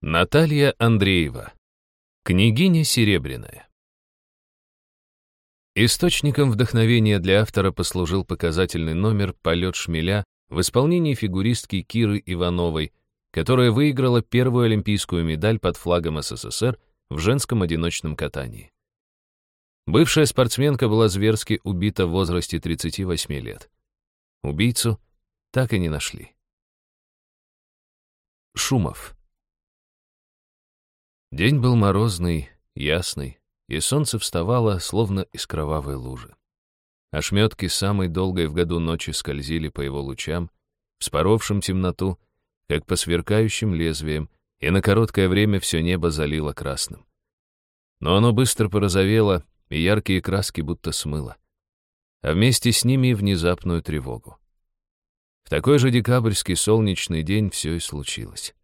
Наталья Андреева. Княгиня Серебряная. Источником вдохновения для автора послужил показательный номер «Полет шмеля» в исполнении фигуристки Киры Ивановой, которая выиграла первую олимпийскую медаль под флагом СССР в женском одиночном катании. Бывшая спортсменка была зверски убита в возрасте 38 лет. Убийцу так и не нашли. Шумов. День был морозный, ясный, и солнце вставало, словно из кровавой лужи. Ошметки самой долгой в году ночи скользили по его лучам, вспоровшим темноту, как по сверкающим лезвиям, и на короткое время все небо залило красным. Но оно быстро порозовело, и яркие краски будто смыло. А вместе с ними и внезапную тревогу. В такой же декабрьский солнечный день все и случилось.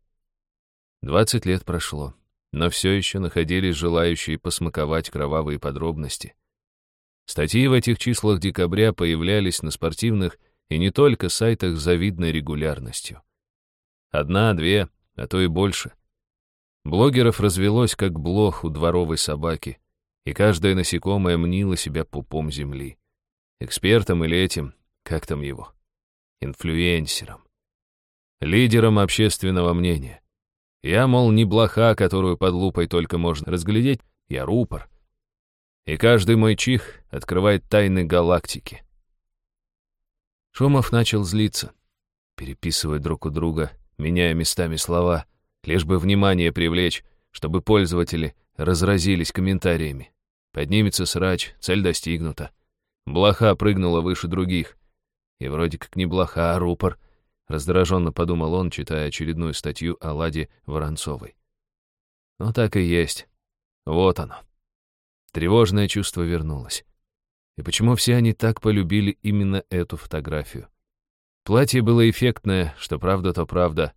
Двадцать лет прошло но все еще находились желающие посмаковать кровавые подробности. Статьи в этих числах декабря появлялись на спортивных и не только сайтах с завидной регулярностью. Одна, две, а то и больше. Блогеров развелось, как блох у дворовой собаки, и каждое насекомое мнило себя пупом земли. Экспертом или этим, как там его, инфлюенсером. Лидером общественного мнения. Я, мол, не блоха, которую под лупой только можно разглядеть, я рупор. И каждый мой чих открывает тайны галактики. Шумов начал злиться, переписывая друг у друга, меняя местами слова, лишь бы внимание привлечь, чтобы пользователи разразились комментариями. Поднимется срач, цель достигнута. Блоха прыгнула выше других. И вроде как не блоха, а рупор — Раздраженно подумал он, читая очередную статью о Ладе Воронцовой. Ну так и есть. Вот оно. Тревожное чувство вернулось. И почему все они так полюбили именно эту фотографию? Платье было эффектное, что правда, то правда.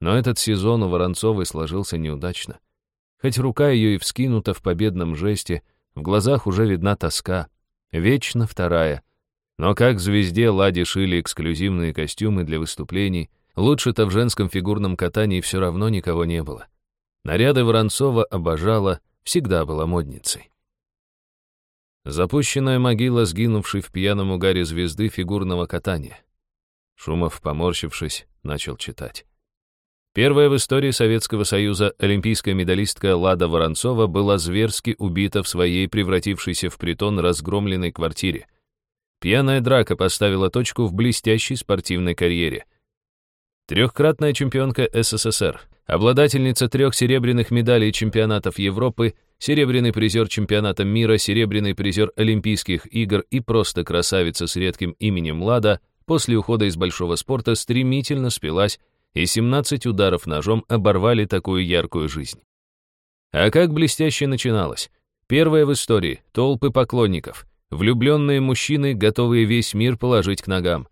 Но этот сезон у Воронцовой сложился неудачно. Хоть рука ее и вскинута в победном жесте, в глазах уже видна тоска. Вечно вторая, но как звезде Ладе шили эксклюзивные костюмы для выступлений, лучше-то в женском фигурном катании все равно никого не было. Наряды Воронцова обожала, всегда была модницей. Запущенная могила, сгинувшей в пьяном угаре звезды фигурного катания. Шумов, поморщившись, начал читать. Первая в истории Советского Союза олимпийская медалистка Лада Воронцова была зверски убита в своей превратившейся в притон разгромленной квартире — Пьяная драка поставила точку в блестящей спортивной карьере. Трехкратная чемпионка СССР, обладательница трех серебряных медалей чемпионатов Европы, серебряный призер чемпионата мира, серебряный призер Олимпийских игр и просто красавица с редким именем Лада, после ухода из большого спорта стремительно спилась, и 17 ударов ножом оборвали такую яркую жизнь. А как блестяще начиналось. Первая в истории, толпы поклонников — Влюбленные мужчины, готовые весь мир положить к ногам.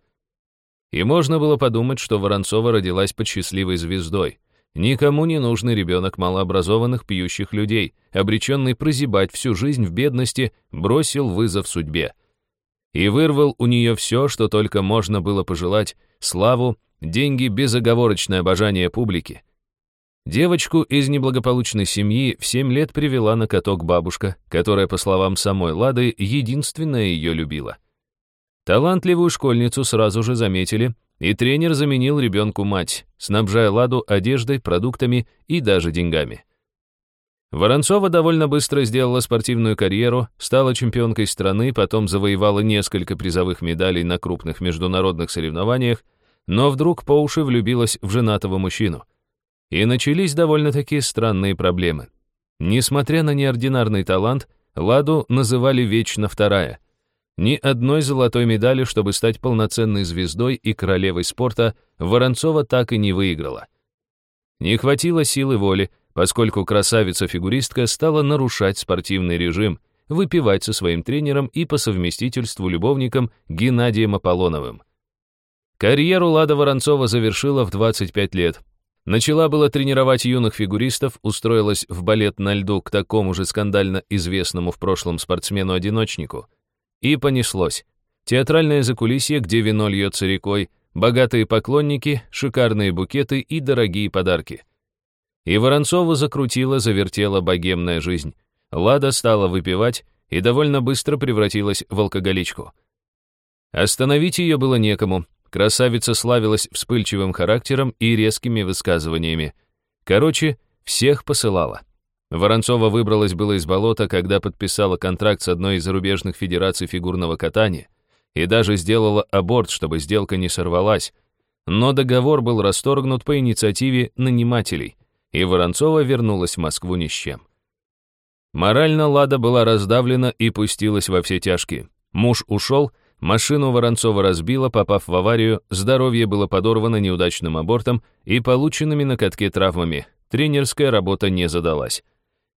И можно было подумать, что Воронцова родилась под счастливой звездой. Никому не нужный ребенок малообразованных пьющих людей, обреченный прозябать всю жизнь в бедности, бросил вызов судьбе. И вырвал у нее все, что только можно было пожелать, славу, деньги, безоговорочное обожание публики. Девочку из неблагополучной семьи в семь лет привела на каток бабушка, которая, по словам самой Лады, единственная ее любила. Талантливую школьницу сразу же заметили, и тренер заменил ребенку мать, снабжая Ладу одеждой, продуктами и даже деньгами. Воронцова довольно быстро сделала спортивную карьеру, стала чемпионкой страны, потом завоевала несколько призовых медалей на крупных международных соревнованиях, но вдруг по уши влюбилась в женатого мужчину — и начались довольно-таки странные проблемы. Несмотря на неординарный талант, Ладу называли «Вечно вторая». Ни одной золотой медали, чтобы стать полноценной звездой и королевой спорта, Воронцова так и не выиграла. Не хватило силы воли, поскольку красавица-фигуристка стала нарушать спортивный режим, выпивать со своим тренером и по совместительству любовником Геннадием Аполлоновым. Карьеру Лада Воронцова завершила в 25 лет, Начала было тренировать юных фигуристов, устроилась в балет на льду к такому же скандально известному в прошлом спортсмену-одиночнику. И понеслось. Театральное закулисье, где вино льется рекой, богатые поклонники, шикарные букеты и дорогие подарки. И Воронцова закрутила, завертела богемная жизнь. Лада стала выпивать и довольно быстро превратилась в алкоголичку. Остановить ее было некому. Красавица славилась вспыльчивым характером и резкими высказываниями. Короче, всех посылала. Воронцова выбралась было из болота, когда подписала контракт с одной из зарубежных федераций фигурного катания и даже сделала аборт, чтобы сделка не сорвалась. Но договор был расторгнут по инициативе нанимателей, и Воронцова вернулась в Москву ни с чем. Морально Лада была раздавлена и пустилась во все тяжкие. Муж ушел, машину Воронцова разбила, попав в аварию, здоровье было подорвано неудачным абортом и полученными на катке травмами. Тренерская работа не задалась.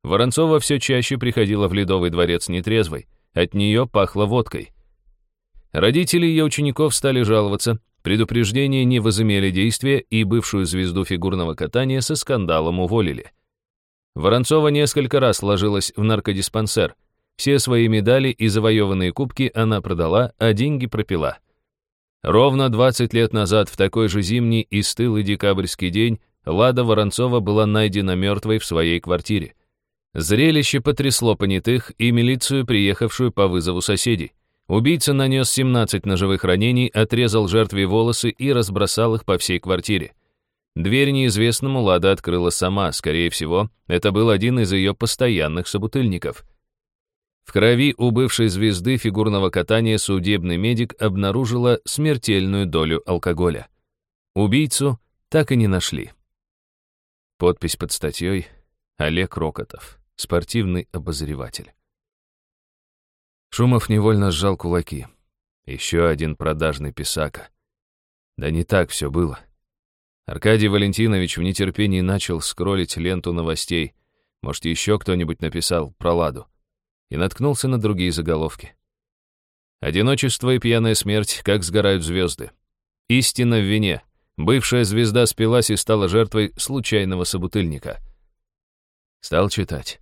Воронцова все чаще приходила в Ледовый дворец нетрезвой. От нее пахло водкой. Родители ее учеников стали жаловаться, предупреждения не возымели действия, и бывшую звезду фигурного катания со скандалом уволили. Воронцова несколько раз ложилась в наркодиспансер. Все свои медали и завоеванные кубки она продала, а деньги пропила. Ровно 20 лет назад, в такой же зимний и стылый декабрьский день, Лада Воронцова была найдена мертвой в своей квартире. Зрелище потрясло понятых и милицию, приехавшую по вызову соседей. Убийца нанес 17 ножевых ранений, отрезал жертве волосы и разбросал их по всей квартире. Дверь неизвестному Лада открыла сама, скорее всего, это был один из ее постоянных собутыльников. В крови у бывшей звезды фигурного катания судебный медик обнаружила смертельную долю алкоголя. Убийцу так и не нашли. Подпись под статьей «Олег Рокотов, спортивный обозреватель». Шумов невольно сжал кулаки. Еще один продажный писака. Да не так все было. Аркадий Валентинович в нетерпении начал скроллить ленту новостей. Может, еще кто-нибудь написал про Ладу. И наткнулся на другие заголовки. Одиночество и пьяная смерть, как сгорают звезды. Истина в вине. Бывшая звезда спилась и стала жертвой случайного собутыльника. Стал читать.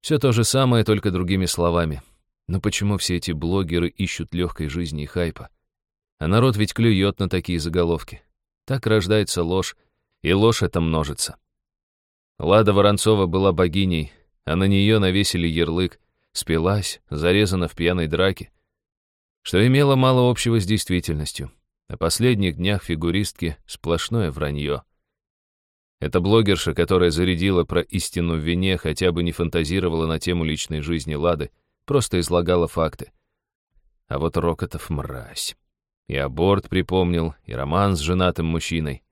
Все то же самое, только другими словами. Но почему все эти блогеры ищут легкой жизни и хайпа? А народ ведь клюет на такие заголовки. Так рождается ложь, и ложь эта множится. Лада Воронцова была богиней, а на нее навесили ярлык, спилась, зарезана в пьяной драке, что имело мало общего с действительностью. На последних днях фигуристки сплошное вранье. Это блогерша, которая зарядила про истину в вине, хотя бы не фантазировала на тему личной жизни Лады, просто излагала факты. А вот Рокотов мразь. И аборт припомнил, и роман с женатым мужчиной.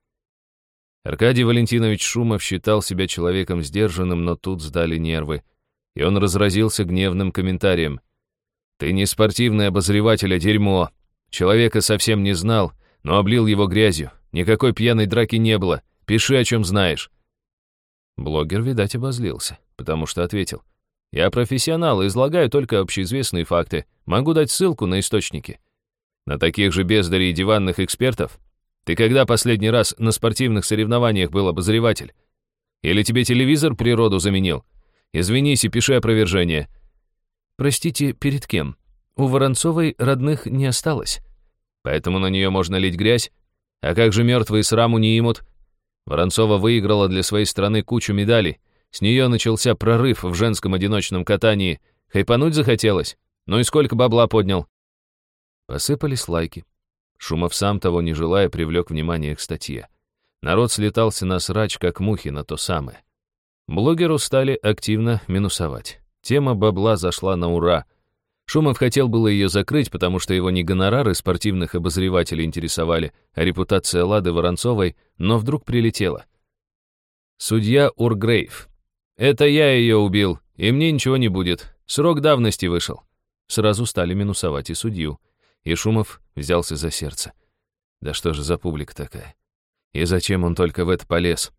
Аркадий Валентинович Шумов считал себя человеком сдержанным, но тут сдали нервы, и он разразился гневным комментарием. «Ты не спортивный обозреватель, а дерьмо. Человека совсем не знал, но облил его грязью. Никакой пьяной драки не было. Пиши, о чем знаешь». Блогер, видать, обозлился, потому что ответил. Я профессионал излагаю только общеизвестные факты. Могу дать ссылку на источники. На таких же бездарей диванных экспертов? Ты когда последний раз на спортивных соревнованиях был обозреватель? Или тебе телевизор природу заменил? Извинись и пиши опровержение. Простите, перед кем? У Воронцовой родных не осталось. Поэтому на нее можно лить грязь. А как же мертвые сраму не имут? Воронцова выиграла для своей страны кучу медалей. С нее начался прорыв в женском одиночном катании. Хайпануть захотелось? Ну и сколько бабла поднял? Посыпались лайки. Шумов сам того не желая привлек внимание к статье. Народ слетался на срач, как мухи на то самое. Блогеру стали активно минусовать. Тема бабла зашла на ура. Шумов хотел было ее закрыть, потому что его не гонорары спортивных обозревателей интересовали, а репутация Лады Воронцовой, но вдруг прилетела. Судья Ургрейв, это я ее убил, и мне ничего не будет. Срок давности вышел. Сразу стали минусовать и судью. И Шумов взялся за сердце. Да что же за публика такая? И зачем он только в это полез?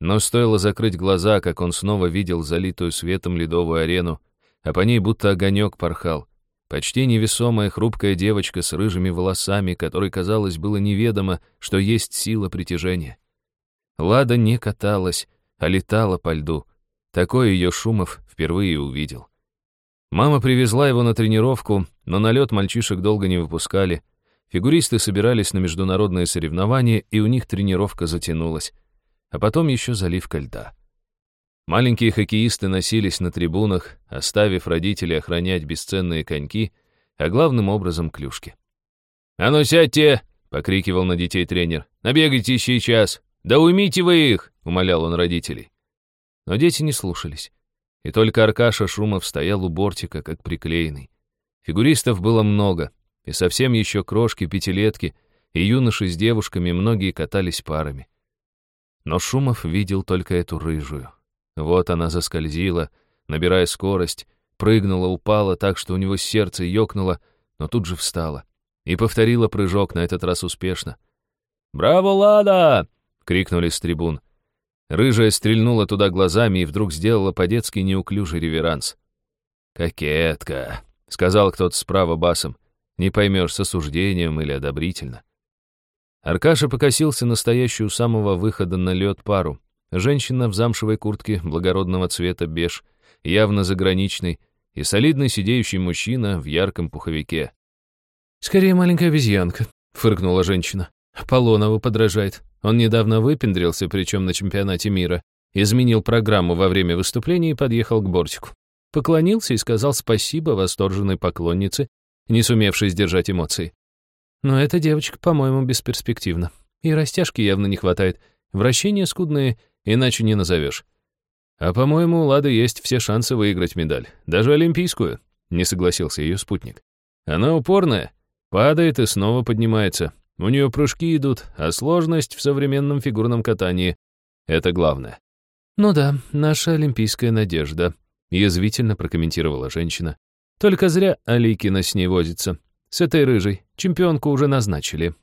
Но стоило закрыть глаза, как он снова видел залитую светом ледовую арену, а по ней будто огонек порхал. Почти невесомая хрупкая девочка с рыжими волосами, которой, казалось, было неведомо, что есть сила притяжения. Лада не каталась, а летала по льду, Такой ее Шумов впервые увидел. Мама привезла его на тренировку, но на лед мальчишек долго не выпускали. Фигуристы собирались на международные соревнования, и у них тренировка затянулась. А потом еще заливка льда. Маленькие хоккеисты носились на трибунах, оставив родителей охранять бесценные коньки, а главным образом клюшки. «А ну сядьте!» — покрикивал на детей тренер. «Набегайте сейчас! Да уймите вы их!» — умолял он родителей. Но дети не слушались. И только Аркаша Шумов стоял у бортика, как приклеенный. Фигуристов было много, и совсем еще крошки, пятилетки, и юноши с девушками многие катались парами. Но Шумов видел только эту рыжую. Вот она заскользила, набирая скорость, прыгнула, упала так, что у него сердце ёкнуло, но тут же встала. И повторила прыжок, на этот раз успешно. «Браво, Лада!» — крикнули с трибун. Рыжая стрельнула туда глазами и вдруг сделала по-детски неуклюжий реверанс. «Кокетка», — сказал кто-то справа басом. «Не поймешь, с осуждением или одобрительно». Аркаша покосился настоящую самого выхода на лед пару. Женщина в замшевой куртке благородного цвета беж, явно заграничный, и солидный сидеющий мужчина в ярком пуховике. «Скорее маленькая обезьянка», — фыркнула женщина. Полонову подражает. Он недавно выпендрился, причем на чемпионате мира. Изменил программу во время выступления и подъехал к бортику. Поклонился и сказал спасибо восторженной поклоннице, не сумевшей сдержать эмоции. Но эта девочка, по-моему, бесперспективна. И растяжки явно не хватает. Вращения скудные, иначе не назовешь. А, по-моему, у Лады есть все шансы выиграть медаль. Даже олимпийскую, не согласился ее спутник. Она упорная, падает и снова поднимается. У нее прыжки идут, а сложность в современном фигурном катании — это главное. «Ну да, наша олимпийская надежда», — язвительно прокомментировала женщина. «Только зря Аликина с ней возится. С этой рыжей чемпионку уже назначили».